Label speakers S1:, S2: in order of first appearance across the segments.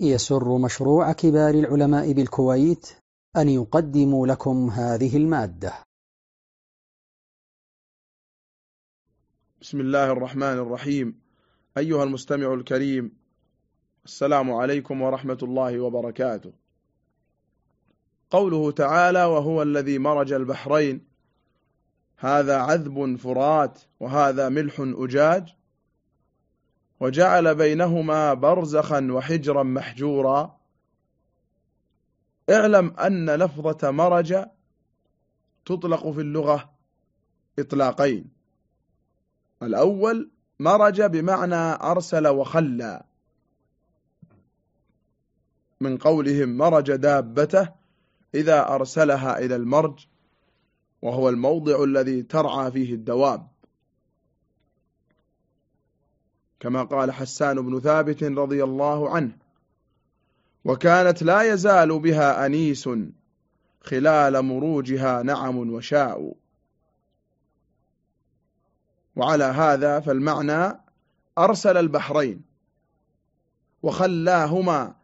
S1: يسر مشروع كبار العلماء بالكويت أن يقدم لكم هذه المادة.
S2: بسم الله الرحمن الرحيم. أيها المستمع الكريم السلام عليكم ورحمة الله وبركاته. قوله تعالى وهو الذي مرج البحرين. هذا عذب فرات وهذا ملح أجاج. وجعل بينهما برزخا وحجرا محجورا. اعلم أن لفظة مرج تطلق في اللغة إطلاقين. الأول مرج بمعنى أرسل وخلى. من قولهم مرج دابته إذا أرسلها إلى المرج وهو الموضع الذي ترعى فيه الدواب. كما قال حسان بن ثابت رضي الله عنه. وكانت لا يزال بها أنيس خلال مروجها نعم وشاء. وعلى هذا فالمعنى أرسل البحرين وخلاهما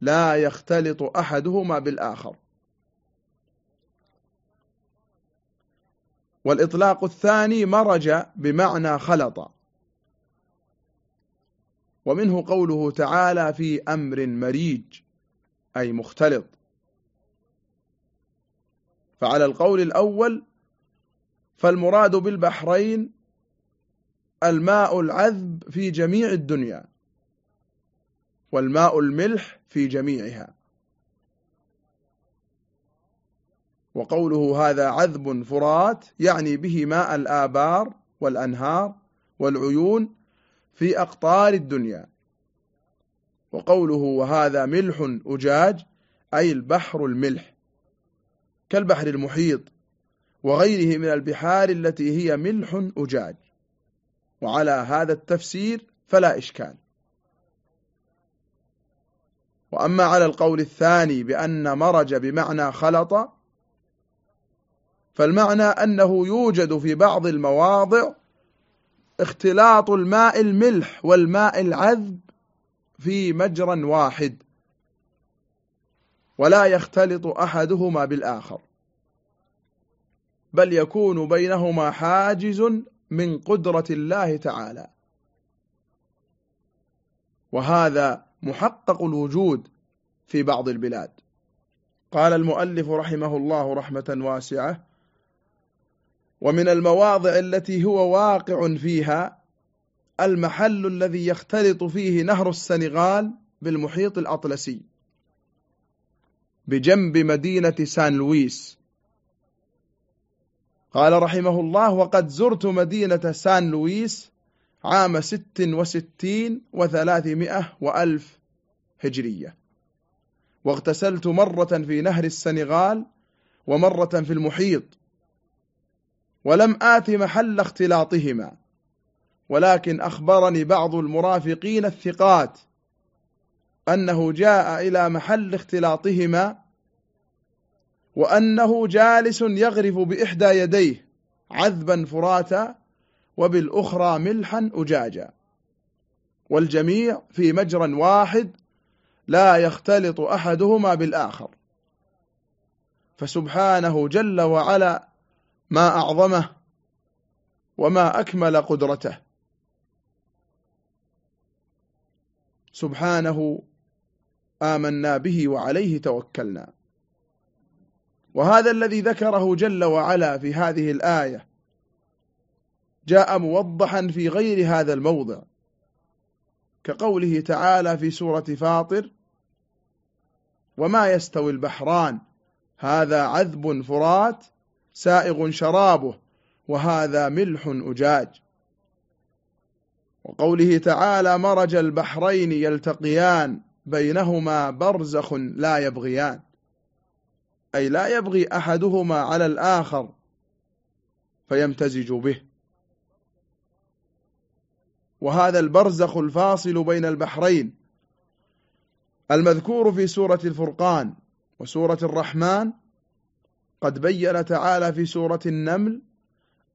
S2: لا يختلط أحدهما بالآخر. والإطلاق الثاني مرج بمعنى خلط. ومنه قوله تعالى في أمر مريج أي مختلط. فعلى القول الأول فالمراد بالبحرين الماء العذب في جميع الدنيا والماء الملح في جميعها. وقوله هذا عذب فرات يعني به ماء الآبار والأنهار والعيون في أقطار الدنيا. وقوله وهذا ملح أجاج أي البحر الملح. كالبحر المحيط وغيره من البحار التي هي ملح أجاج. وعلى هذا التفسير فلا إشكال. وأما على القول الثاني بأن مرج بمعنى خلط فالمعنى أنه يوجد في بعض المواضع اختلاط الماء الملح والماء العذب في مجرى واحد. ولا يختلط أحدهما بالآخر. بل يكون بينهما حاجز من قدرة الله تعالى. وهذا محقق الوجود في بعض البلاد. قال المؤلف رحمه الله رحمة واسعة ومن المواضع التي هو واقع فيها المحل الذي يختلط فيه نهر السنغال بالمحيط الأطلسي بجنب مدينة سان لويس. قال رحمه الله وقد زرت مدينة سان لويس عام ست وستين وثلاثمائة وألف هجرية واغتسلت مرة في نهر السنغال ومرة في المحيط ولم آت محل اختلاطهما. ولكن أخبرني بعض المرافقين الثقات أنه جاء إلى محل اختلاطهما وأنه جالس يغرف بإحدى يديه عذبا فراتا وبالأخرى ملحا أجاجا. والجميع في مجرى واحد لا يختلط أحدهما بالآخر. فسبحانه جل وعلا ما أعظمه وما أكمل قدرته. سبحانه آمنا به وعليه توكلنا. وهذا الذي ذكره جل وعلا في هذه الآية جاء موضحا في غير هذا الموضع كقوله تعالى في سورة فاطر وما يستوي البحران هذا عذب فرات سائغ شرابه وهذا ملح أجاج. وقوله تعالى مرج البحرين يلتقيان بينهما برزخ لا يبغيان. أي لا يبغي أحدهما على الآخر فيمتزج به. وهذا البرزخ الفاصل بين البحرين المذكور في سورة الفرقان وسورة الرحمن قد بين تعالى في سورة النمل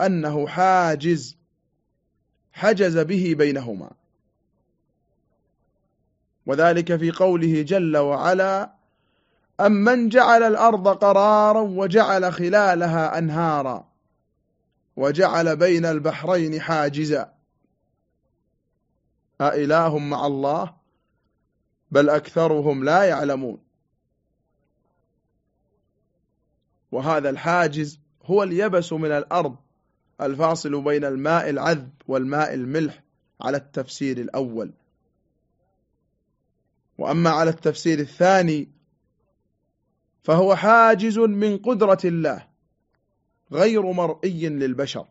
S2: أنه حاجز حجز به بينهما. وذلك في قوله جل وعلا أمن جعل الأرض قرارا وجعل خلالها أنهارا وجعل بين البحرين حاجزا. أإله مع الله؟ بل أكثرهم لا يعلمون. وهذا الحاجز هو اليبس من الأرض الفاصل بين الماء العذب والماء الملح على التفسير الأول. وأما على التفسير الثاني فهو حاجز من قدرة الله غير مرئي للبشر.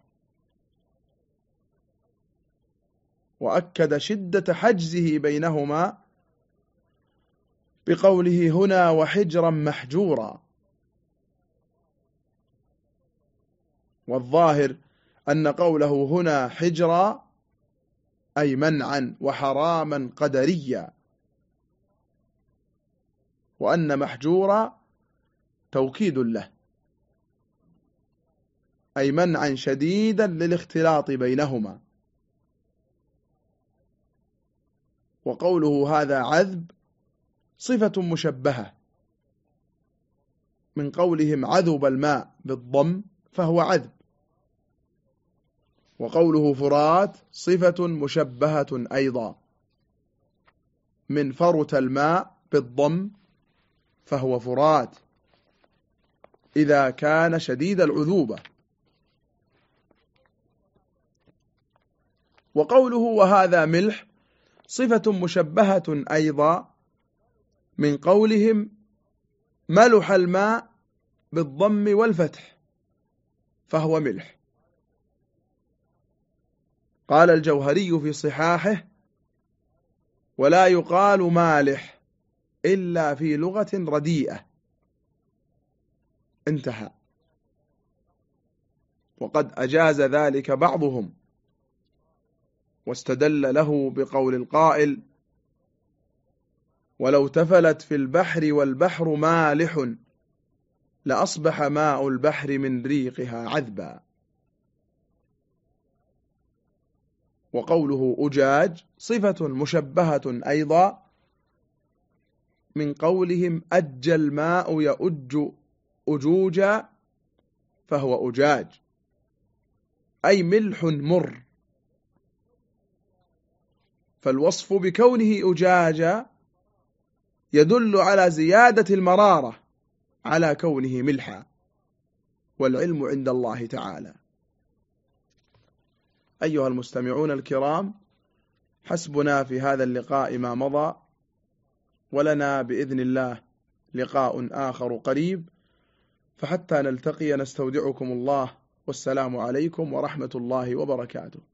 S2: وأكد شدة حجزه بينهما بقوله هنا وحجرا محجورا. والظاهر أن قوله هنا حجرا أي منعا وحراما قدريا. وأن محجورا توكيد له. أي منعا شديدا للاختلاط بينهما. وقوله هذا عذب صفة مشبهة. من قولهم عذب الماء بالضم. فهو عذب. وقوله فرات صفة مشبهة أيضا. من فرت الماء بالضم فهو فرات. إذا كان شديد العذوبة وقوله وهذا ملح صفة مشبهة أيضا من قولهم ملح الماء بالضم والفتح. فهو ملح. قال الجوهري في صحاحه ولا يقال مالح إلا في لغة رديئة. انتهى. وقد أجاز ذلك بعضهم. واستدل له بقول القائل ولو تفلت في البحر والبحر مالح لأصبح ماء البحر من ريقها عذبا. وقوله أجاج صفة مشبهة أيضا من قولهم أج الماء يؤج أجوجا فهو أجاج أي ملح مر. فالوصف بكونه أجاجا يدل على زيادة المرارة. على كونه ملحا والعلم عند الله تعالى. أيها المستمعون الكرام حسبنا في هذا اللقاء ما مضى ولنا بإذن الله لقاء آخر قريب. فحتى نلتقي نستودعكم الله والسلام عليكم ورحمة الله وبركاته.